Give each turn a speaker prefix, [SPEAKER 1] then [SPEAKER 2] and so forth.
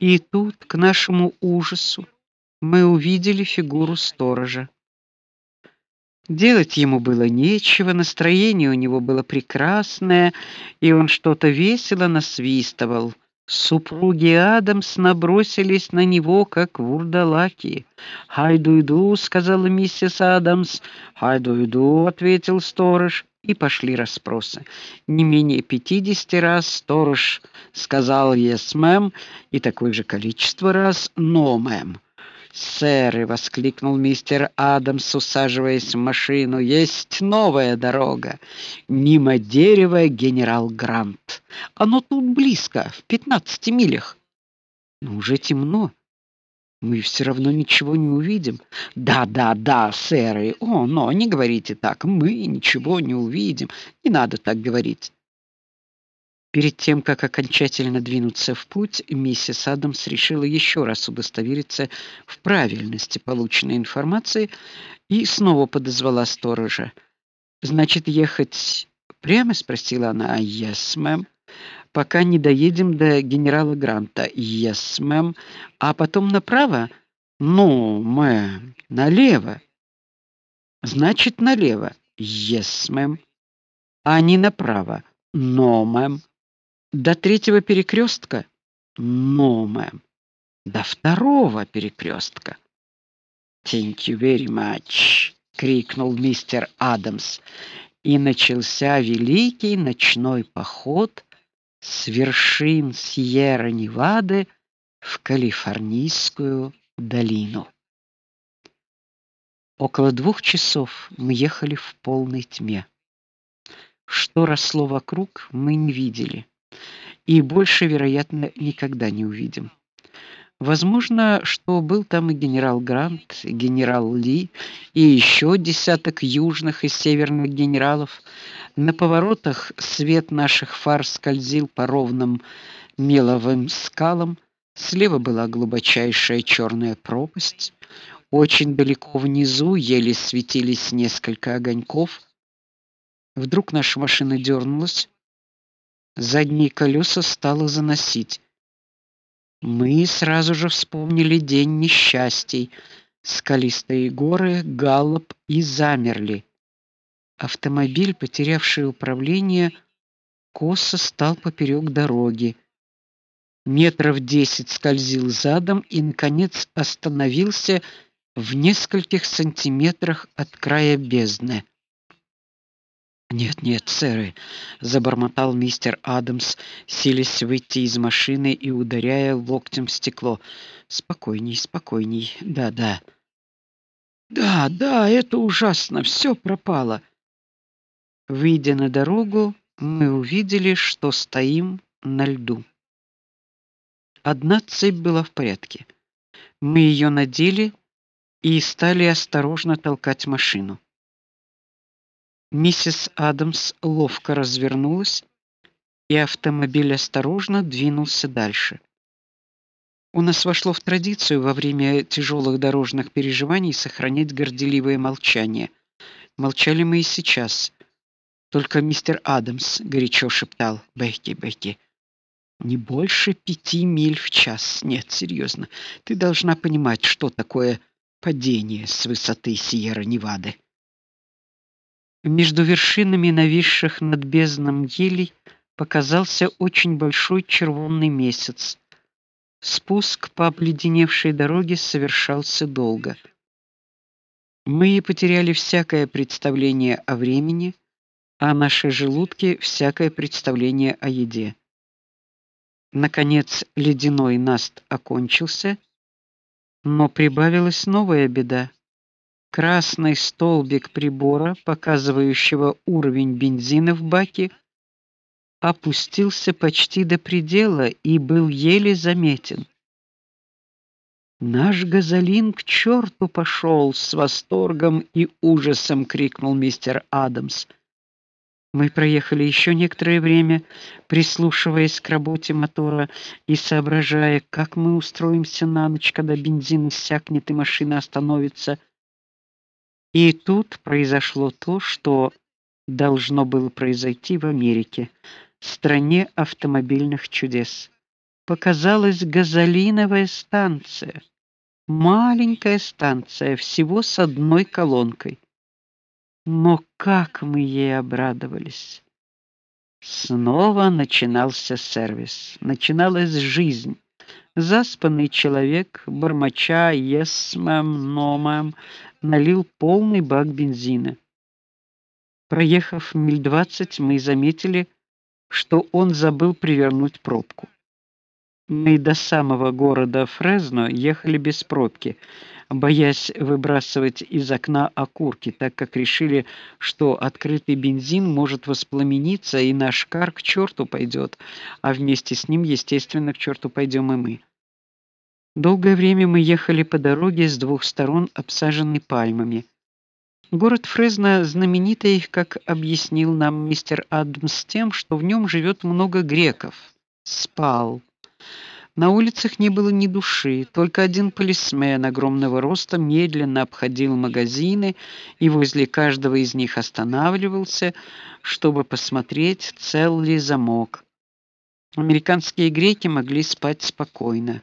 [SPEAKER 1] И тут, к нашему ужасу, мы увидели фигуру сторожа. Делать ему было нечего, настроение у него было прекрасное, и он что-то весело насвистывал. Супруги Адамс набросились на него как вурдалаки. "Хайду-иду", сказала миссис Адамс. "Хайду-иду", ответил сторож, и пошли расспросы. Не менее пятидесяти раз сторож сказал "yes, мэм" и такое же количество раз "no, мэм". "Сэр!" воскликнул мистер Адамс, усаживаясь в машину. "Есть новая дорога. Мимо дерева Генерал Грант. Оно тут близко, в пятнадцати милях. Но уже темно. Мы все равно ничего не увидим. Да, да, да, сэр. О, но не говорите так. Мы ничего не увидим. Не надо так говорить. Перед тем, как окончательно двинуться в путь, миссис Адамс решила еще раз удостовериться в правильности полученной информации и снова подозвала сторожа. "Значит, ехать прямо?" спросила она. "Yes, мэм. Пока не доедем до генерала Гранта. Yes, мэм. А потом направо?" "Ну, мэм, налево." "Значит, налево." "Yes, мэм. А не направо?" "No, мэм." До третьего перекрестка? No, мэм. До второго перекрестка. Thank you very much, крикнул мистер Адамс, и начался великий ночной поход с вершин Сьерра-Невады в Калифорнийскую долину. Около двух часов мы ехали в полной тьме. Что росло вокруг, мы не видели и больше, вероятно, никогда не увидим. Возможно, что был там и генерал Грант, и генерал Ли, и еще десяток южных и северных генералов. На поворотах свет наших фар скользил по ровным меловым скалам. Слева была глубочайшая черная пропасть. Очень далеко внизу еле светились несколько огоньков. Вдруг наша машина дернулась, Задние колеса стало заносить. Мы сразу же вспомнили день несчастий, скалистые горы, галоп и замерли. Автомобиль, потерявший управление, косо стал поперек дороги. Метров десять скользил задом и наконец остановился в нескольких сантиметрах от края бездны. Нет, нет, сэр, забормотал мистер Адамс, силясь выйти из машины и ударяя локтем в стекло. Спокойней, спокойней. Да-да. Да, да, это ужасно, все пропало. Выйдя на дорогу, мы увидели, что стоим на льду. Одна цепь была в порядке. Мы ее надели и стали осторожно толкать машину. Миссис Адамс ловко развернулась, и автомобиль осторожно двинулся дальше. У нас вошло в традицию во время тяжелых дорожных переживаний сохранять горделивое молчание. Молчали мы и сейчас. Только мистер Адамс горячо шептал: "Бекки, Бекки, не больше пяти миль в час. Нет, серьезно. Ты должна понимать, что такое падение с высоты Сьерра-Невады". Между вершинами нависших над бездном елей показался очень большой червонный месяц. Спуск по обледеневшей дороге совершался долго. Мы потеряли всякое представление о времени, а наши желудки всякое представление о еде. Наконец ледяной наст окончился, но прибавилась новая беда. Красный столбик прибора, показывающего уровень бензина в баке, опустился почти до предела и был еле заметен. Наш газолин к черту пошел!» — с восторгом и ужасом крикнул мистер Адамс. Мы проехали еще некоторое время, прислушиваясь к работе мотора и соображая, как мы устроимся на ночь, когда бензин иссякнет и машина остановится. И тут произошло то, что должно было произойти в Америке, стране автомобильных чудес. показалась газолиновая станция. Маленькая станция, всего с одной колонкой. Но как мы ей обрадовались. Снова начинался сервис, начиналась жизнь. Заспанный человек, бормоча "Yes, ma'am, no, ma'am", налил полный бак бензина. Проехав миль двадцать, мы заметили, что он забыл привернуть пробку. Мы до самого города Фресно ехали без пробки, боясь выбрасывать из окна окурки, так как решили, что открытый бензин может воспламениться и наш кар к черту пойдет, а вместе с ним, естественно, к черту пойдем и мы. Долгое время мы ехали по дороге с двух сторон обсаженной пальмами. Город Фресно знаменитый, как объяснил нам мистер Адамс, тем, что в нем живет много греков. Спал. На улицах не было ни души, только один полисмен огромного роста медленно обходил магазины и возле каждого из них останавливался, чтобы посмотреть, цел ли замок. Американские греки могли спать спокойно.